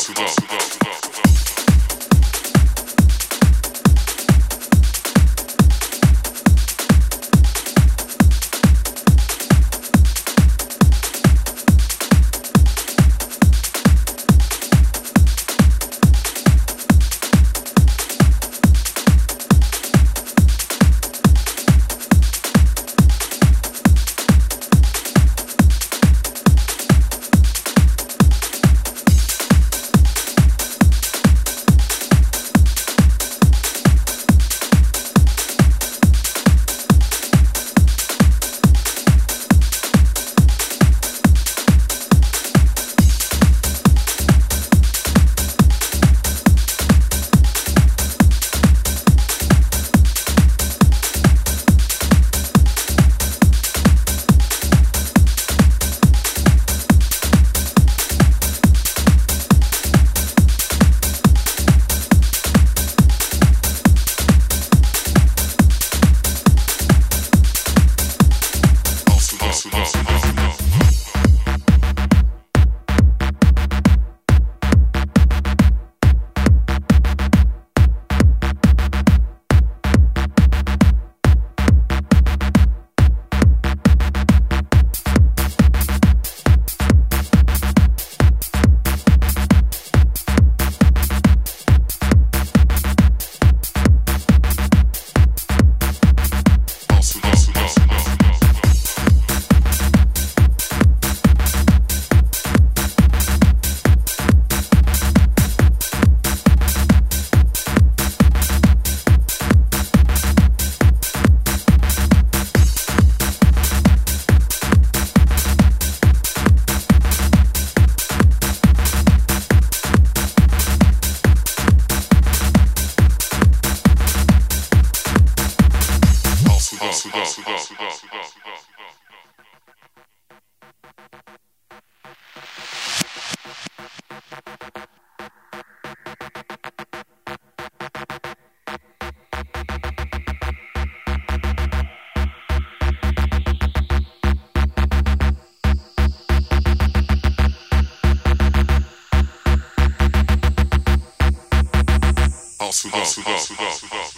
Sudan. Sudan. love. House, house, house, house, house.